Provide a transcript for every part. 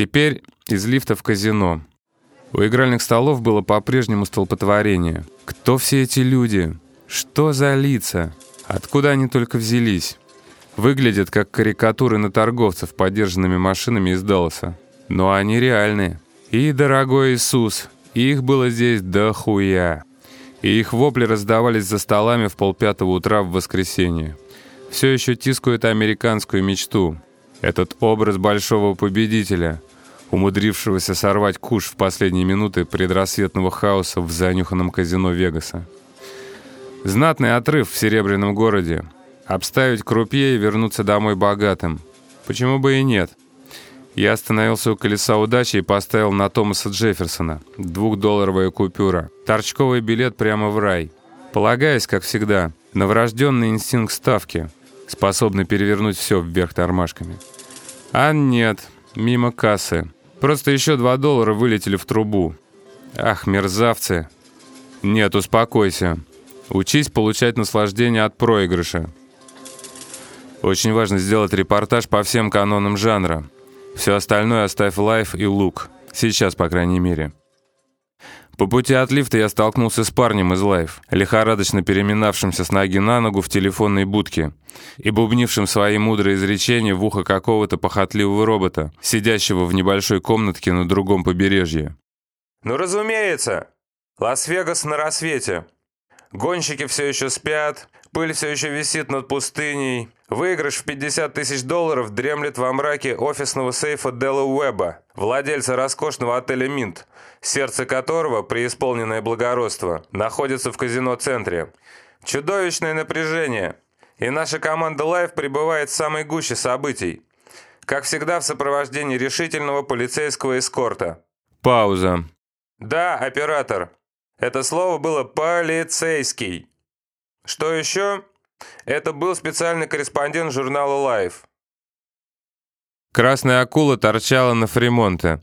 Теперь из лифта в казино. У игральных столов было по-прежнему столпотворение. Кто все эти люди? Что за лица? Откуда они только взялись? Выглядят как карикатуры на торговцев подержанными машинами из Далласа. Но они реальные. И, дорогой Иисус, их было здесь дохуя. И их вопли раздавались за столами в полпятого утра в воскресенье. Все еще тискают американскую мечту. Этот образ большого победителя, умудрившегося сорвать куш в последние минуты предрассветного хаоса в занюханном казино Вегаса. Знатный отрыв в Серебряном городе. Обставить крупье и вернуться домой богатым. Почему бы и нет? Я остановился у колеса удачи и поставил на Томаса Джефферсона. Двухдолларовая купюра. Торчковый билет прямо в рай. Полагаясь, как всегда, на врожденный инстинкт ставки, способный перевернуть все вверх тормашками. А нет, мимо кассы. Просто еще два доллара вылетели в трубу. Ах, мерзавцы. Нет, успокойся. Учись получать наслаждение от проигрыша. Очень важно сделать репортаж по всем канонам жанра. Все остальное оставь лайф и лук. Сейчас, по крайней мере. По пути от лифта я столкнулся с парнем из лайф, лихорадочно переминавшимся с ноги на ногу в телефонной будке и бубнившим свои мудрые изречения в ухо какого-то похотливого робота, сидящего в небольшой комнатке на другом побережье. «Ну, разумеется! Лас-Вегас на рассвете. Гонщики все еще спят, пыль все еще висит над пустыней, Выигрыш в 50 тысяч долларов дремлет во мраке офисного сейфа Делла Уэба, владельца роскошного отеля «Минт», сердце которого, преисполненное благородство, находится в казино-центре. Чудовищное напряжение. И наша команда «Life» пребывает в самой гуще событий. Как всегда в сопровождении решительного полицейского эскорта. Пауза. Да, оператор. Это слово было «полицейский». Что еще? Это был специальный корреспондент журнала Life. Красная акула торчала на Фримонте,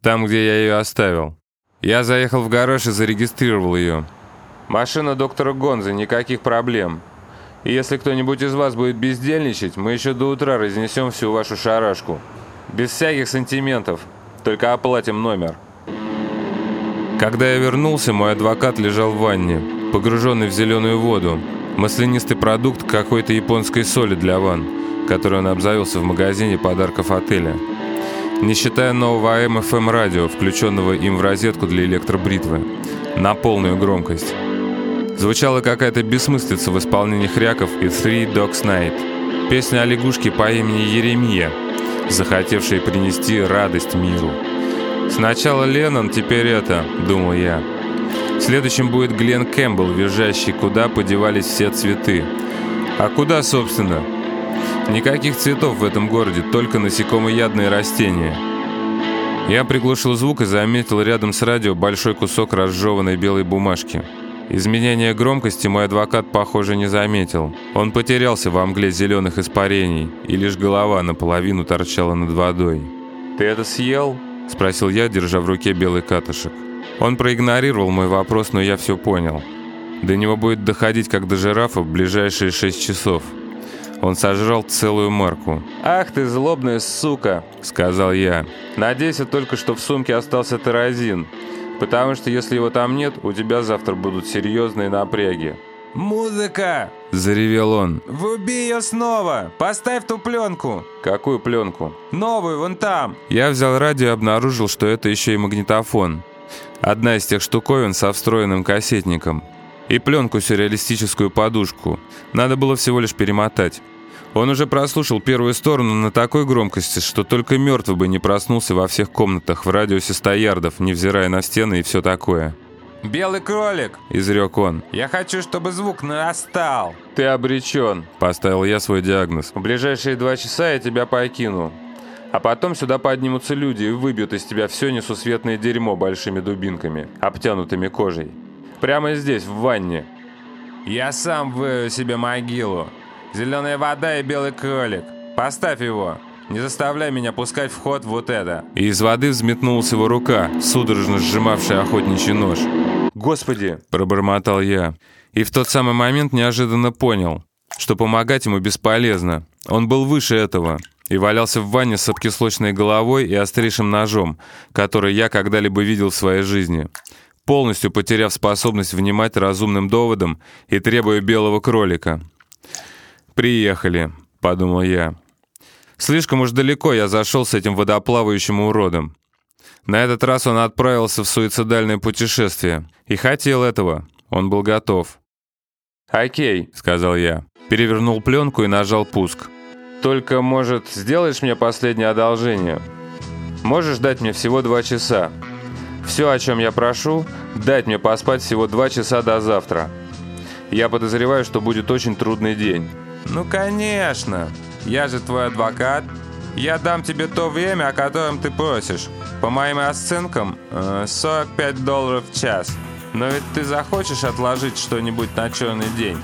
там, где я ее оставил. Я заехал в гараж и зарегистрировал ее. Машина доктора Гонза, никаких проблем. И если кто-нибудь из вас будет бездельничать, мы еще до утра разнесем всю вашу шарашку. Без всяких сантиментов, только оплатим номер. Когда я вернулся, мой адвокат лежал в ванне, погруженный в зеленую воду, Маслянистый продукт какой-то японской соли для ванн, которую он обзавелся в магазине подарков отеля. Не считая нового AM-FM радио, включенного им в розетку для электробритвы, на полную громкость. Звучала какая-то бессмыслица в исполнении хряков и Three Dogs Night. Песня о лягушке по имени Еремия, захотевшей принести радость миру. Сначала Леннон, теперь это, думал я. Следующим будет Глен Кэмпбелл, визжащий, куда подевались все цветы. А куда, собственно? Никаких цветов в этом городе, только насекомоядные растения. Я приглушил звук и заметил рядом с радио большой кусок разжеванной белой бумажки. Изменение громкости мой адвокат, похоже, не заметил. Он потерялся во мгле зеленых испарений, и лишь голова наполовину торчала над водой. «Ты это съел?» – спросил я, держа в руке белый катышек. Он проигнорировал мой вопрос, но я все понял. До него будет доходить, как до жирафа, в ближайшие шесть часов. Он сожрал целую марку. «Ах ты злобная сука!» — сказал я. «Надейся только, что в сумке остался терразин, потому что если его там нет, у тебя завтра будут серьезные напряги». «Музыка!» — заревел он. «Вруби ее снова! Поставь ту пленку!» «Какую пленку?» «Новую, вон там!» Я взял радио и обнаружил, что это еще и магнитофон. Одна из тех штуковин со встроенным кассетником. И пленку сюрреалистическую подушку. Надо было всего лишь перемотать. Он уже прослушал первую сторону на такой громкости, что только мертвый бы не проснулся во всех комнатах в радиусе 100 ярдов, невзирая на стены и все такое. «Белый кролик!» – изрек он. «Я хочу, чтобы звук нарастал!» «Ты обречен!» – поставил я свой диагноз. «В ближайшие два часа я тебя покину. А потом сюда поднимутся люди и выбьют из тебя все несусветное дерьмо большими дубинками, обтянутыми кожей. Прямо здесь, в ванне. Я сам вырою себе могилу. Зеленая вода и белый кролик. Поставь его. Не заставляй меня пускать в ход вот это. И из воды взметнулась его рука, судорожно сжимавшая охотничий нож. «Господи!» – пробормотал я. И в тот самый момент неожиданно понял, что помогать ему бесполезно. Он был выше этого. и валялся в ванне с обкислочной головой и острейшим ножом, который я когда-либо видел в своей жизни, полностью потеряв способность внимать разумным доводам и требуя белого кролика. «Приехали», — подумал я. Слишком уж далеко я зашел с этим водоплавающим уродом. На этот раз он отправился в суицидальное путешествие. И хотел этого. Он был готов. «Окей», — сказал я. Перевернул пленку и нажал пуск. «Только, может, сделаешь мне последнее одолжение? Можешь дать мне всего два часа? Все, о чем я прошу, дать мне поспать всего два часа до завтра. Я подозреваю, что будет очень трудный день». «Ну, конечно. Я же твой адвокат. Я дам тебе то время, о котором ты просишь. По моим расценкам, 45 э, долларов в час. Но ведь ты захочешь отложить что-нибудь на черный день.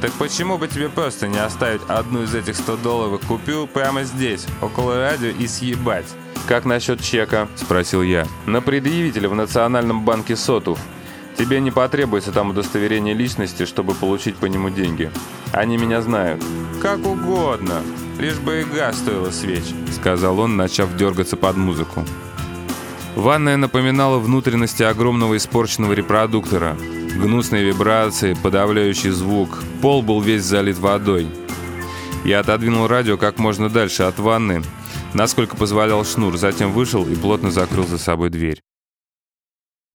Так почему бы тебе просто не оставить одну из этих 100 долларов купюр прямо здесь, около радио и съебать? «Как насчет чека?» – спросил я. «На предъявителя в Национальном банке Сотов. Тебе не потребуется там удостоверение личности, чтобы получить по нему деньги. Они меня знают». «Как угодно, лишь бы игра стоила свеч», – сказал он, начав дергаться под музыку. Ванная напоминала внутренности огромного испорченного репродуктора. Гнусные вибрации, подавляющий звук. Пол был весь залит водой. Я отодвинул радио как можно дальше от ванны, насколько позволял шнур, затем вышел и плотно закрыл за собой дверь.